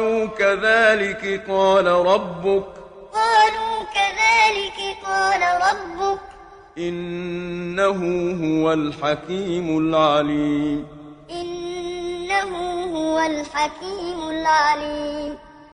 قالوا كذلك قال ربك. قالوا كذلك قال ربك. إنه هو الحكيم العليم. إنه هو الحكيم العليم.